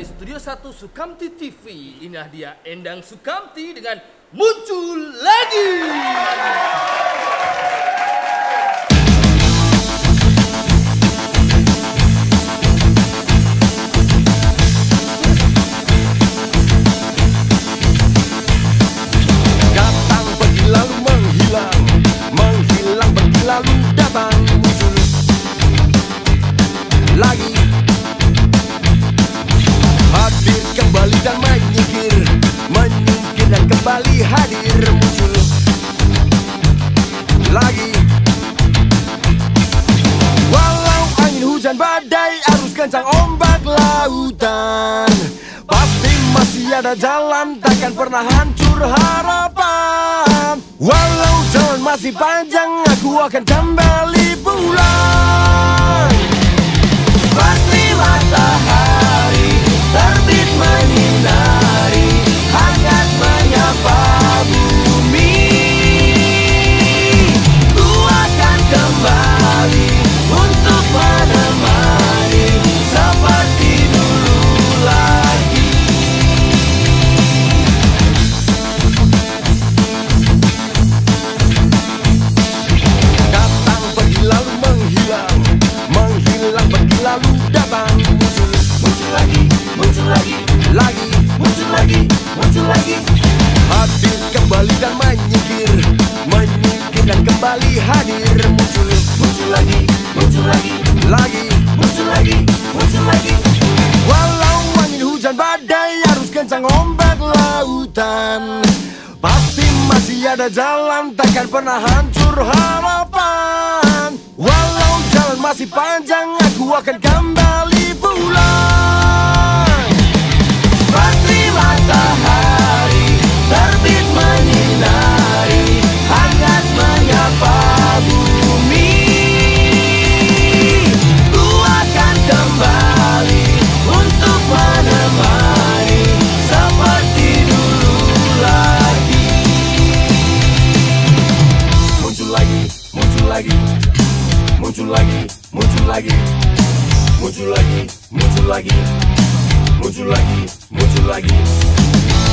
dari Studio 1 Sukamti TV. Inilah dia Endang Sukamti dengan muncul lagi. Kembali hadir muncul Lagi. Walau angin hujan badai Arus kencang ombak lautan. Pasti masih ada jalan Takkan pernah hancur harapan. Walau jalan masih panjang Aku akan kembali pulang lagi Lagi, muncul lagi, muncul lagi. Hadir kembali dan menyingkir Menyingkir dan kembali hadir. Muncul, muncul lagi, muncul lagi Lagi, muncul lagi, muncul lagi. Walau angin hujan badai Arus kencang ombak lautan. Pasti masih ada jalan Takkan pernah hancur harapan. Walau jalan masih panjang Muncul lagi, muncul lagi, muncul lagi, muncul lagi, muncul lagi.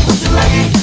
muito laggy.